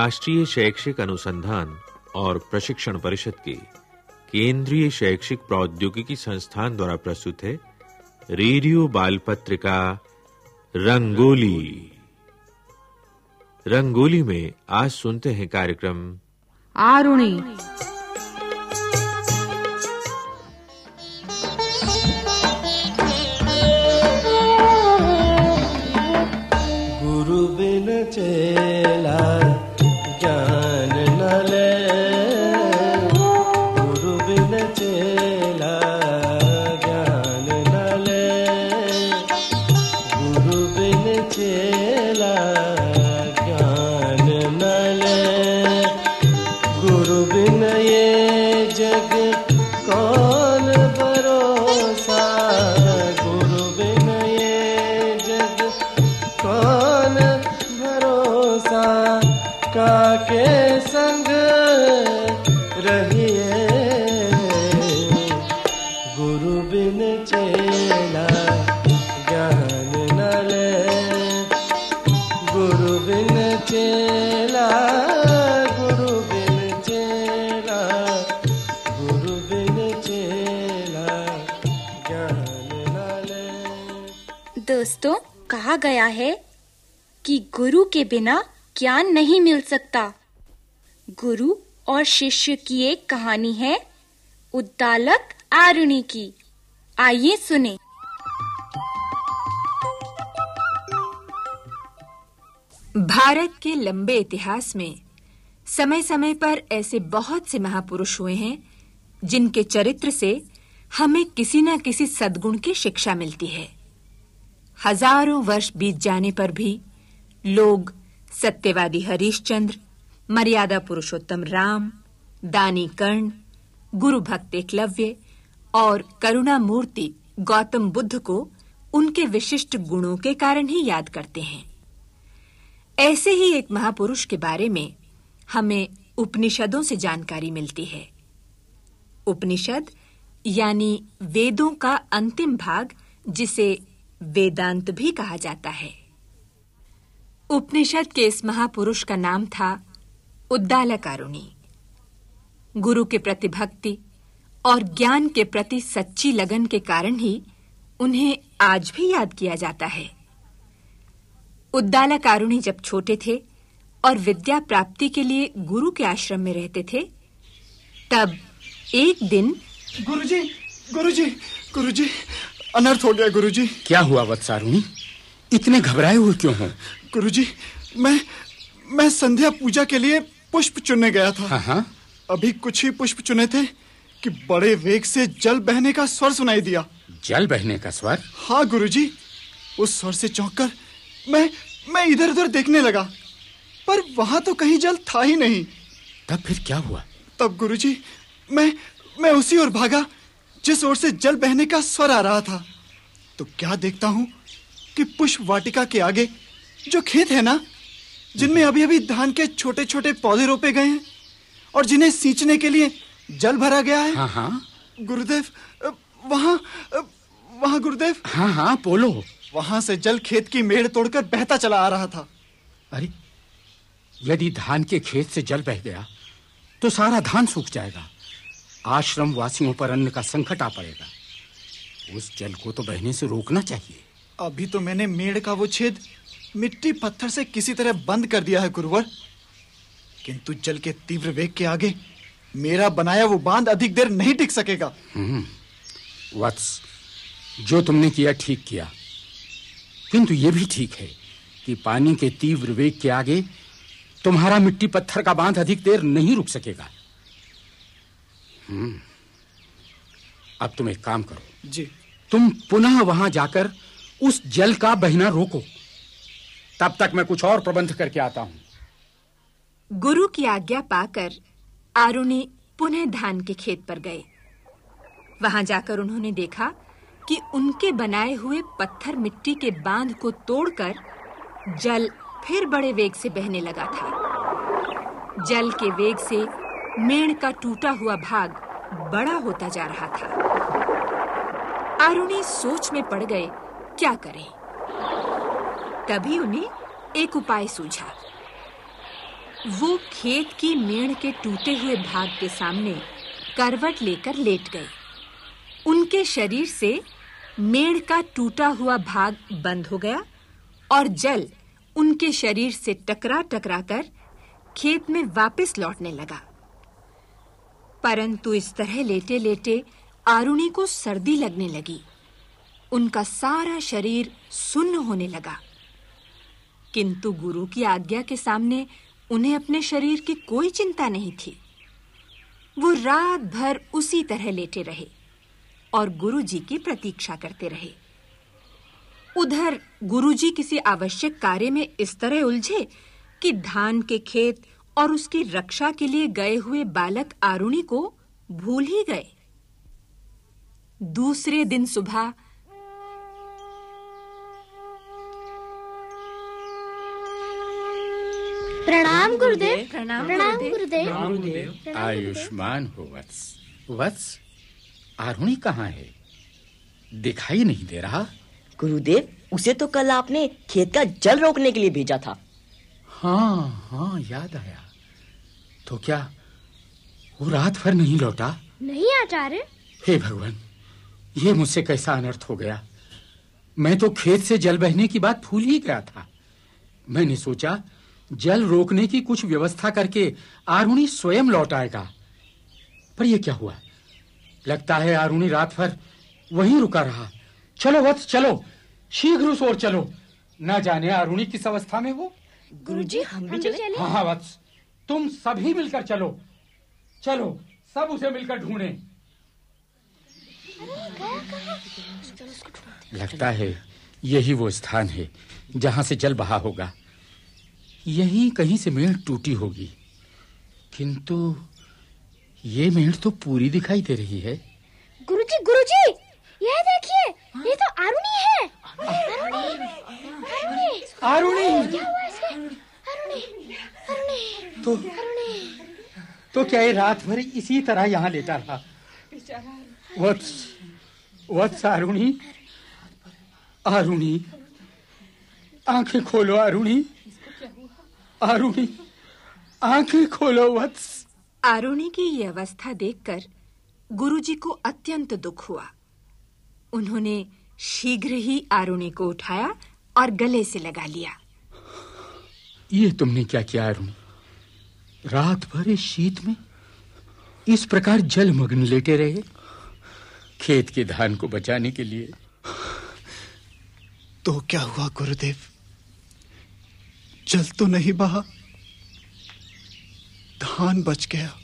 राष्ट्रीय शैक्षिक अनुसंधान और प्रशिक्षण परिषद के केंद्रीय शैक्षिक प्रौद्योगिकी संस्थान द्वारा प्रस्तुत है रेडियो बाल पत्रिका रंगोली। रंगोली में आज सुनते हैं कार्यक्रम आरुणि। गया है कि गुरु के बिना ज्ञान नहीं मिल सकता। गुरु और शिष्य की एक कहानी है उद्दालक आरुणी की। आइए सुने। भारत के लंबे इतिहास में समय-समय पर ऐसे बहुत से महापुरुष हुए हैं, जिनके चरित्र से हमें किसी न किसी सद्गुण की शिक्षा मिलती है। हज़ारों वर्ष बीत जाने पर भी लोग सत्यवादी हरिश्चंद्र, मर्यादा पुरुषोत्तम राम, दानी कर्ण, गुरु भक्त एकलव्य और करुणा मूर्ति गौतम बुद्ध को उनके विशिष्ट गुणों के कारण ही याद करते हैं। ऐसे ही एक महापुरुष के बारे में हमें उपनिषदों से जानकारी मिलती है। उपनिषद यानी वेदों का अंतिम भाग, जिसे वेदांत भी कहा जाता है। उपनिषद के इस महापुरुष का नाम था उद्दालकारुणी। गुरु के प्रति भक्ति और ज्ञान के प्रति सच्ची लगन के कारण ही उन्हें आज भी याद किया जाता है। उद्दालकारुणी जब छोटे थे और विद्या प्राप्ति के लिए गुरु के आश्रम में रहते थे, तब एक दिन गुरुजी गुरुजी गुरुजी अनर्थ हो गया गुरुजी। क्या हुआ वत्सारुणी? इतने घबराए हुए क्यों हो? गुरुजी मैं मैं संध्या पूजा के लिए पुष्प चुनने गया था। हाँ हाँ। अभी कुछ ही पुष्प चुने थे कि बड़े वेग से जल बहने का स्वर सुनाई दिया। जल बहने का स्वर? हाँ गुरुजी उस स्वर से चौंककर मैं मैं इधर-उधर देखने लगा। पर वहाँ तो कहीं जल था ही नहीं। तब फिर क्या हुआ? तब गुरुजी मैं मैं उसी ओर भागा। जिस ओर से जल बहने का स्वर आ रहा था तो क्या देखता हूँ कि पुष्प वाटिका के आगे जो खेत है ना जिनमें अभी-अभी धान के छोटे-छोटे पौधे रोपे गए हैं और जिन्हें सींचने के लिए जल भरा गया है। हाँ हाँ। गुरुदेव वहाँ वहाँ गुरुदेव। हाँ हाँ बोलो। वहाँ से जल खेत की मेड़ तोड़कर बहता चला आ रहा था। अरे यदि धान के खेत से जल बह गया तो सारा धान सूख जाएगा। आश्रम वासियों पर अन्न का संकट आ पड़ेगा। उस जल को तो बहने से रोकना चाहिए। अभी तो मैंने मेड़ का वो छेद मिट्टी पत्थर से किसी तरह बंद कर दिया है गुरुवर। किंतु जल के तीव्र वेग के आगे मेरा बनाया वो बाँध अधिक देर नहीं टिक सकेगा। वत्स जो तुमने किया ठीक किया। किंतु यह भी ठीक है कि पानी के तीव्र वेग के आगे तुम्हारा मिट्टी पत्थर का बाँध अधिक देर नहीं रुक सकेगा। हम्म अब तुम एक काम करो। जी। तुम पुनः वहाँ जाकर उस जल का बहना रोको। तब तक मैं कुछ और प्रबंध करके आता हूँ। गुरु की आज्ञा पाकर आरुणि पुनः धान के खेत पर गए। वहाँ जाकर उन्होंने देखा कि उनके बनाए हुए पत्थर मिट्टी के बाँध को तोड़कर जल फिर बड़े वेग से बहने लगा था। जल के वेग से मेण का टूटा हुआ भाग बड़ा होता जा रहा था। आरुणि सोच में पड़ गए, क्या करें? तभी उन्हें एक उपाय सूझा। वो खेत की मेड़ के टूटे हुए भाग के सामने करवट लेकर लेट गए। उनके शरीर से मेड़ का टूटा हुआ भाग बंद हो गया और जल उनके शरीर से टकरा-टकरा कर खेत में वापस लौटने लगा। परंतु इस तरह लेटे-लेटे आरुणी को सर्दी लगने लगी। उनका सारा शरीर सुन्न होने लगा। किंतु गुरु की आज्ञा के सामने उन्हें अपने शरीर की कोई चिंता नहीं थी। वो रात भर उसी तरह लेटे रहे और गुरुजी की प्रतीक्षा करते रहे। उधर गुरुजी किसी आवश्यक कार्य में इस तरह उलझे कि धान के खेत और उसकी रक्षा के लिए गए हुए बालक आरुणी को भूल ही गए। दूसरे दिन सुबह प्रणाम गुरुदेव। प्रणाम प्रणाम गुरुदेव। गुरुदेव। आयुष्मान हो वत्स। वत्स आरुणी कहाँ है? दिखाई नहीं दे रहा। गुरुदेव उसे तो कल आपने खेत का जल रोकने के लिए भेजा था। हाँ हाँ याद आया। तो क्या वो रात भर नहीं लौटा? नहीं आचार्य। हे भगवान ये मुझसे कैसा अनर्थ हो गया? मैं तो खेत से जल बहने की बात भूल ही गया था। मैंने सोचा जल रोकने की कुछ व्यवस्था करके आरुणी स्वयं लौट आएगा। पर ये क्या हुआ? लगता है आरुणी रात भर वहीं रुका रहा। चलो वत्स चलो। शीघ्र उस ओर चलो। न जाने आरुणी किस अवस्था में वो गुरुजी हम भी चले। हाँ हाँ वत्स। तुम सभी मिलकर चलो। चलो सब उसे मिलकर ढूंढें। लगता है यही वो स्थान है जहाँ से जल बहा होगा। यहीं कहीं से मेड़ टूटी होगी। किंतु ये मेड़ तो पूरी दिखाई दे रही है। गुरुजी गुरुजी! यह देखिए ये तो आरुणी है। आरुणी आरुणी आरुणी तो तो क्या ये रात भर इसी तरह यहाँ लेटा रहा? वत्स वत्स आरुणी आँखें खोलो आरुणी आरुणी आँखें खोलो वत्स। आरुणी की ये अवस्था देखकर गुरुजी को अत्यंत दुख हुआ। उन्होंने शीघ्र ही आरुणी को उठाया और गले से लगा लिया। ये तुमने क्या किया अरुण? रात भर इस शीत में इस प्रकार जलमग्न लेटे रहे? खेत के धान को बचाने के लिए? तो क्या हुआ गुरुदेव? जल तो नहीं बहा। धान बच गया।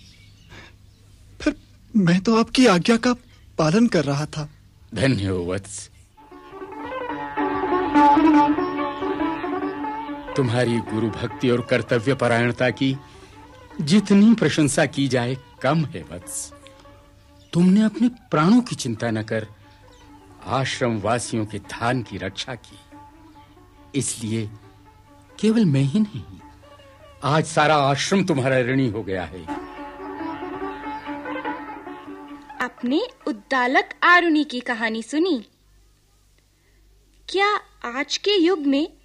फिर मैं तो आपकी आज्ञा का पालन कर रहा था। धन्य हो वत्स। तुम्हारी गुरु भक्ति और कर्तव्य परायणता की जितनी प्रशंसा की जाए, कम है वत्स तुमने अपने प्राणों की चिंता न कर आश्रम वासियों के धान की रक्षा की। इसलिए केवल मैं ही नहीं, आज सारा आश्रम तुम्हारा ऋणी हो गया है। अपने उद्दालक आरुणि की कहानी सुनी। क्या आज के युग में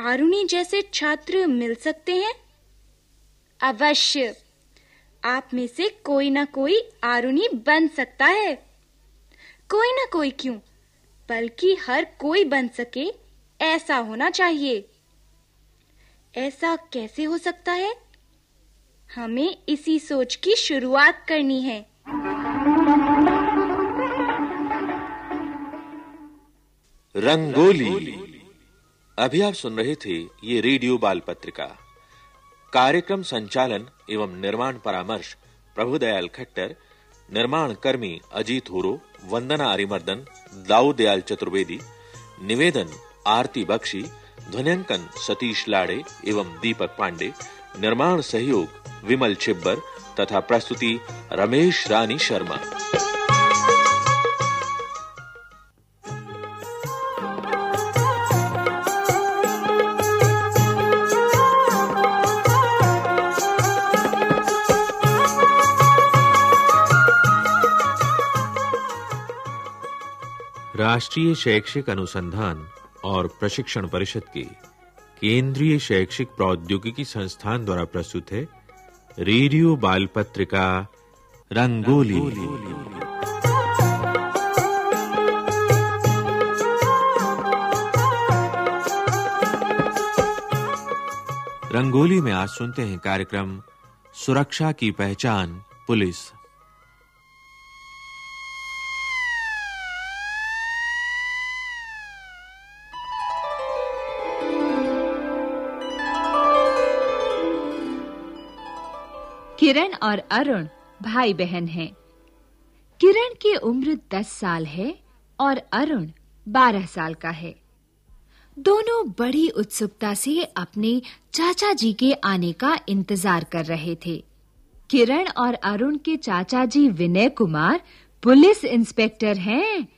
आरुणि जैसे छात्र मिल सकते हैं? अवश्य। आप में से कोई ना कोई आरुणि बन सकता है। कोई ना कोई क्यों? बल्कि हर कोई बन सके, ऐसा होना चाहिए। ऐसा कैसे हो सकता है? हमें इसी सोच की शुरुआत करनी है। रंगोली। अभी आप सुन रहे थे ये रेडियो बाल पत्रिका कार्यक्रम संचालन एवं निर्माण परामर्श प्रभुदयाल खट्टर, निर्माण कर्मी अजीत हुरो, वंदना अरिमर्दन दाऊ दयाल चतुर्वेदी, निवेदन आरती बख्शी ध्वनिंकन सतीश लाड़े एवं दीपक पांडे, निर्माण सहयोग विमल छिब्बर तथा प्रस्तुति रमेश रानी शर्मा। राष्ट्रीय शैक्षिक अनुसंधान और प्रशिक्षण परिषद के केंद्रीय शैक्षिक प्रौद्योगिकी संस्थान द्वारा प्रस्तुत है रेडियो बाल पत्रिका रंगोली। रंगोली में आज सुनते हैं कार्यक्रम सुरक्षा की पहचान पुलिस। किरण और अरुण भाई बहन हैं। किरण की उम्र 10 साल है और अरुण 12 साल का है। दोनों बड़ी उत्सुकता से अपने चाचा जी के आने का इंतज़ार कर रहे थे। किरण और अरुण के चाचा जी विनय कुमार पुलिस इंस्पेक्टर हैं,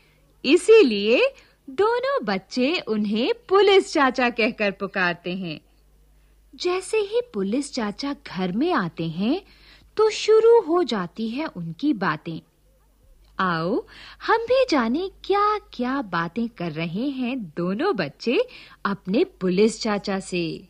इसीलिए दोनों बच्चे उन्हें पुलिस चाचा कहकर पुकारते हैं। जैसे ही पुलिस चाचा घर में आते हैं तो शुरू हो जाती है उनकी बातें। आओ हम भी जाने क्या-क्या बातें कर रहे हैं दोनों बच्चे अपने पुलिस चाचा से।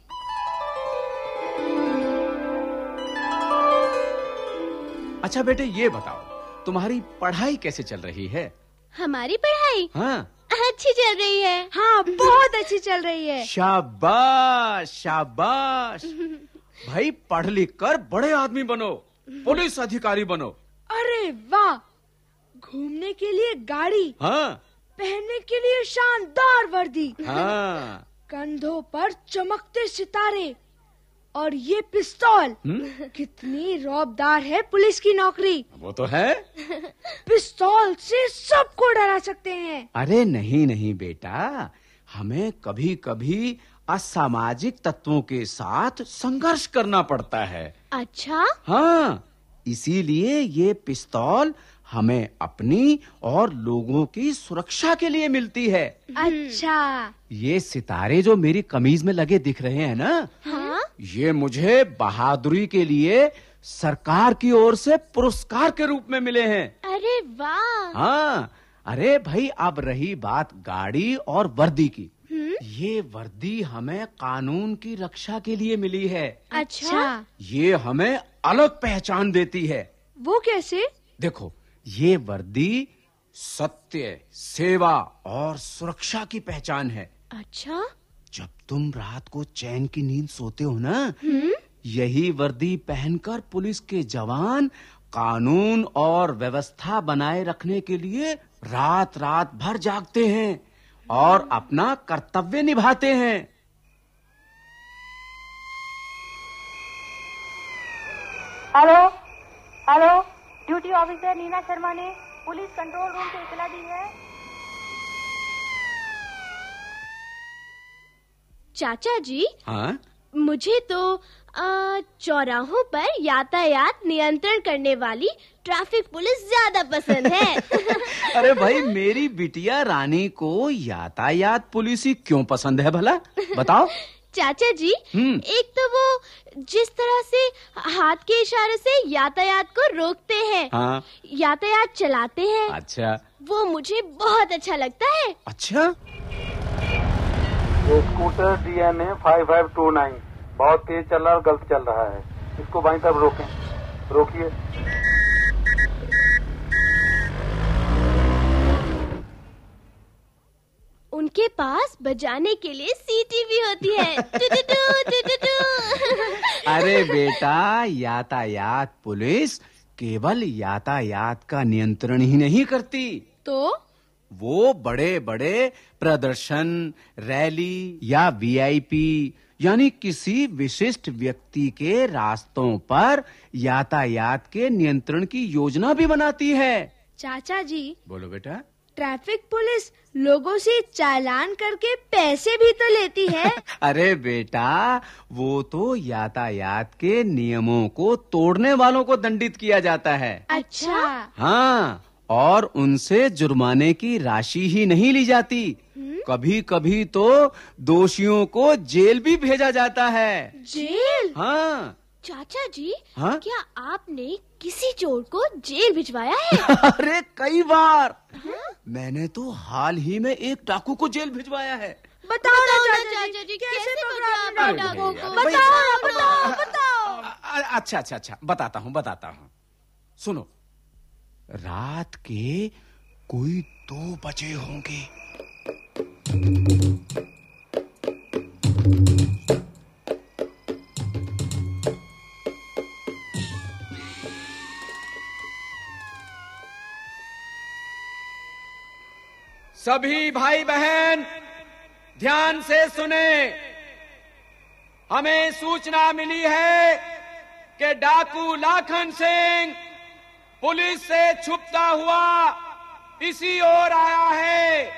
अच्छा बेटे ये बताओ तुम्हारी पढ़ाई कैसे चल रही है? हमारी पढ़ाई? हाँ। अच्छी चल रही है। हाँ बहुत अच्छी चल रही है। शाबाश शाबाश। भाई पढ़ लिख कर बड़े आदमी बनो पुलिस अधिकारी बनो। अरे वाह घूमने के लिए गाड़ी हाँ। पहनने के लिए शानदार वर्दी। हाँ। कंधों पर चमकते सितारे और ये पिस्तौल। कितनी रौबदार है पुलिस की नौकरी। वो तो है। पिस्तौल से सबको डरा सकते हैं। अरे नहीं नहीं बेटा। हमें कभी कभी असामाजिक तत्वों के साथ संघर्ष करना पड़ता है। अच्छा? हाँ इसीलिए ये पिस्तौल हमें अपनी और लोगों की सुरक्षा के लिए मिलती है। अच्छा। ये सितारे जो मेरी कमीज में लगे दिख रहे हैं ना हाँ। ये मुझे बहादुरी के लिए सरकार की ओर से पुरस्कार के रूप में मिले हैं। अरे वाह। हाँ अरे भाई अब रही बात गाड़ी और वर्दी की। ये वर्दी हमें कानून की रक्षा के लिए मिली है। अच्छा। ये हमें अलग पहचान देती है। वो कैसे? देखो ये वर्दी सत्य सेवा और सुरक्षा की पहचान है। अच्छा। तुम रात को चैन की नींद सोते हो ना? यही वर्दी पहनकर पुलिस के जवान कानून और व्यवस्था बनाए रखने के लिए रात रात भर जागते हैं और अपना कर्तव्य निभाते हैं। Hello? Hello? Duty officer Neena Sharma ने पुलिस कंट्रोल रूम से इतला दी है। चाचा जी हाँ? मुझे तो चौराहों पर यातायात नियंत्रण करने वाली ट्रैफ़िक पुलिस ज़्यादा पसंद है। अरे भाई मेरी बिटिया रानी को यातायात पुलिस ही क्यों पसंद है भला? बताओ। चाचा जी हम्म। एक तो वो जिस तरह से हाथ के इशारे से यातायात को रोकते हैं हाँ। यातायात चलाते हैं अच्छा। वो मुझे बहुत अच्छा लगता है। अच्छा? ये scooter A five five two nine बहुत तेज चल रहा है और गलत चल रहा है। इसको बाई तरफ़ रोकें। रोकिए। उनके पास बजाने के लिए सीटी भी होती है। टू-टू-टू, टू-टू-टू। अरे बेटा यातायात पुलिस केवल यातायात का नियंत्रण ही नहीं करती। तो? वो बड़े बड़े प्रदर्शन रैली या वीआईपी यानी किसी विशिष्ट व्यक्ति के रास्तों पर यातायात के नियंत्रण की योजना भी बनाती है। चाचा जी बोलो बेटा। ट्रैफ़िक पुलिस लोगों से चालान करके पैसे भी तो लेती है। अरे बेटा वो तो यातायात के नियमों को तोड़ने वालों को दंडित किया जाता है। अच्छा। हाँ। और उनसे जुर्माने की राशि ही नहीं ली जाती। कभी कभी तो दोषियों को जेल भी भेजा जाता है। जेल? हाँ। चाचा जी हाँ? क्या आपने किसी चोर को जेल भिजवाया है? अरे कई बार। मैंने तो हाल ही में एक डाकू को जेल भिजवाया है। बताओ ना चाचा जी जी, कैसे पकड़ा पकड़ा आपने आपने डाकुओं डाकुओं को? को? बताओ बताओ बताओ अच्छा अच्छा अच्छा बताता हूँ बताता हूँ। सुनो रात के कोई दो बजे होंगे। सभी भाई बहन ध्यान से सुने। हमें सूचना मिली है कि डाकू लाखन सिंह पुलिस से छुपता हुआ इसी ओर आया है।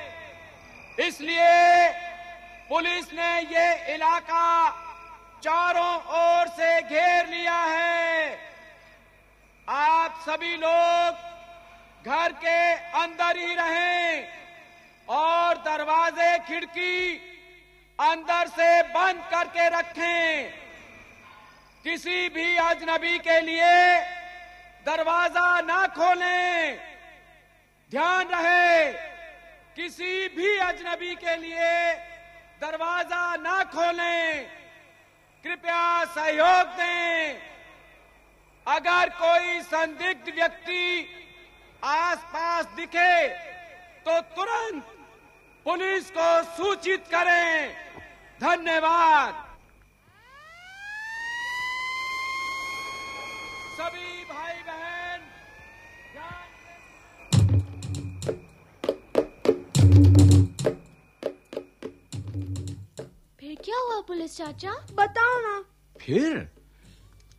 इसलिए पुलिस ने ये इलाका चारों ओर से घेर लिया है। आप सभी लोग घर के अंदर ही रहें और दरवाजे, खिड़की अंदर से बंद करके रखें। किसी भी अजनबी के लिए दरवाज़ा ना खोलें। ध्यान रहे, किसी भी अजनबी के लिए दरवाज़ा ना खोलें। कृपया सहयोग दें। अगर कोई संदिग्ध व्यक्ति आसपास दिखे तो तुरंत पुलिस को सूचित करें। धन्यवाद। सभी क्या हुआ पुलिस चाचा? बताओ ना। फिर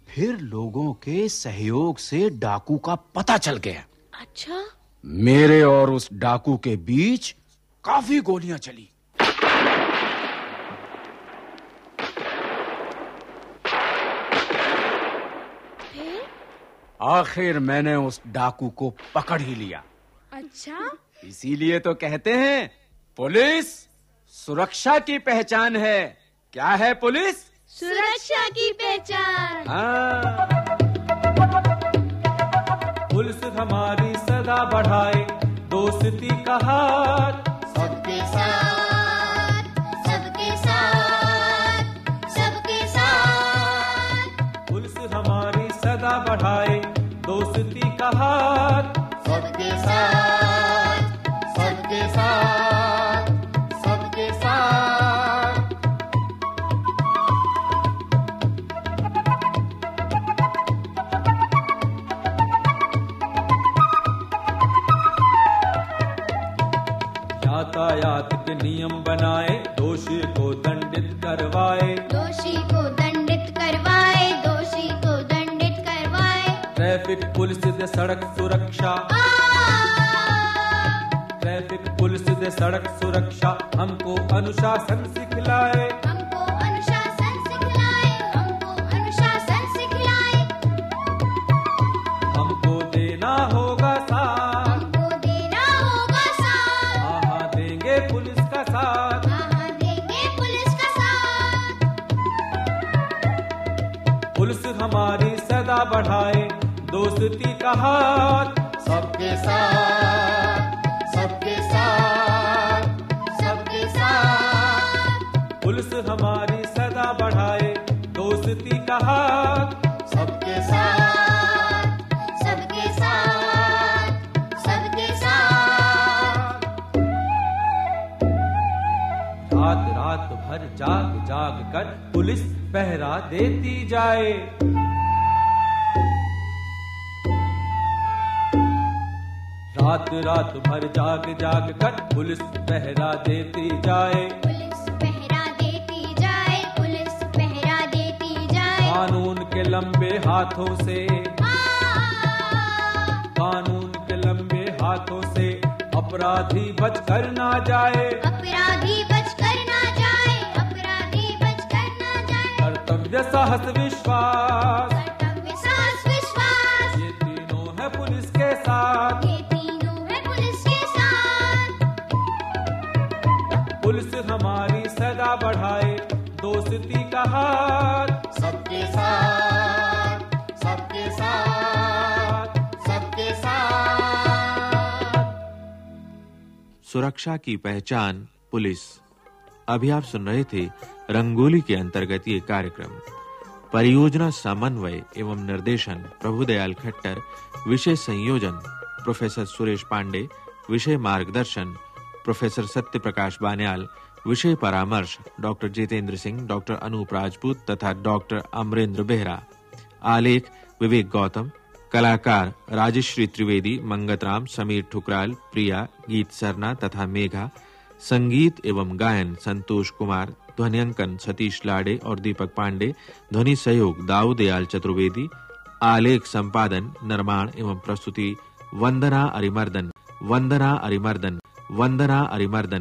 फिर लोगों के सहयोग से डाकू का पता चल गया। अच्छा। मेरे और उस डाकू के बीच काफ़ी गोलियाँ चली। फिर? आखिर मैंने उस डाकू को पकड़ ही लिया। अच्छा। इसीलिए तो कहते हैं पुलिस सुरक्षा की पहचान है। क्या है पुलिस? सुरक्षा की पहचान। हाँ। पुलिस हमारी सदा बढ़ाए दोस्ती का हाथ सबके साथ सबके साथ सबके साथ। पुलिस हमारी सदा बढ़ाए दोस्ती का हाथ ट्रैफ़िक पुलिस दे सड़क सुरक्षा। ट्रैफ़िक पुलिस दे सड़क सुरक्षा। हमको अनुशासन सिखलाए। दोस्ती का हाथ। सबके साथ सबके साथ सबके साथ। पुलिस हमारी सदा बढ़ाए दोस्ती का हाथ। सबके साथ सबके साथ सबके साथ। रात रात भर जाग जाग कर पुलिस पहरा देती जाए। रात रात भर जाग जाग कर पुलिस पहरा देती जाए। पुलिस पहरा देती जाए पुलिस पहरा देती जाए। कानून के लंबे हाथों से कानून के लंबे हाथों से अपराधी बच कर ना जाए। अपराधी बच कर ना जाए अपराधी बच कर ना जाए। कर्तव्य साहस विश्वास। बढ़ाए दोस्ती का हाथ सबके साथ सबके साथ सबके साथ। सुरक्षा की पहचान पुलिस। अभी आप सुन रहे थे रंगोली के अंतर्गत ये कार्यक्रम। परियोजना समन्वय एवं निर्देशन प्रभुदयाल खट्टर विषय संयोजन प्रोफेसर सुरेश पांडे विषय मार्गदर्शन प्रोफेसर सत्य प्रकाश बान्याल विषय परामर्श, डॉक्टर जितेंद्र सिंह, डॉक्टर अनूप राजपूत तथा डॉक्टर अमरेंद्र बेहरा। आलेख, विवेक गौतम। कलाकार, राजश्री त्रिवेदी मंगतराम समीर ठुकराल, प्रिया, गीत सरना तथा मेघा। संगीत एवं गायन, संतोष कुमार, ध्वनियांकन, सतीश लाड़े और दीपक पांडे। ध्वनि सहयोग दाऊदयाल चतुर्वेदी। आलेख, संपादन, निर्माण एवं प्रस्तुति, वंदना अरिमर्दन। वंदना अरिमर्दन। वंदना अरिमर्दन।